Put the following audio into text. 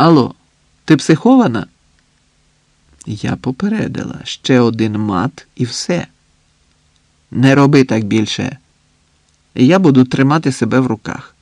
Алло, ти психована? Я попередила ще один мат і все. Не роби так більше. Я буду тримати себе в руках.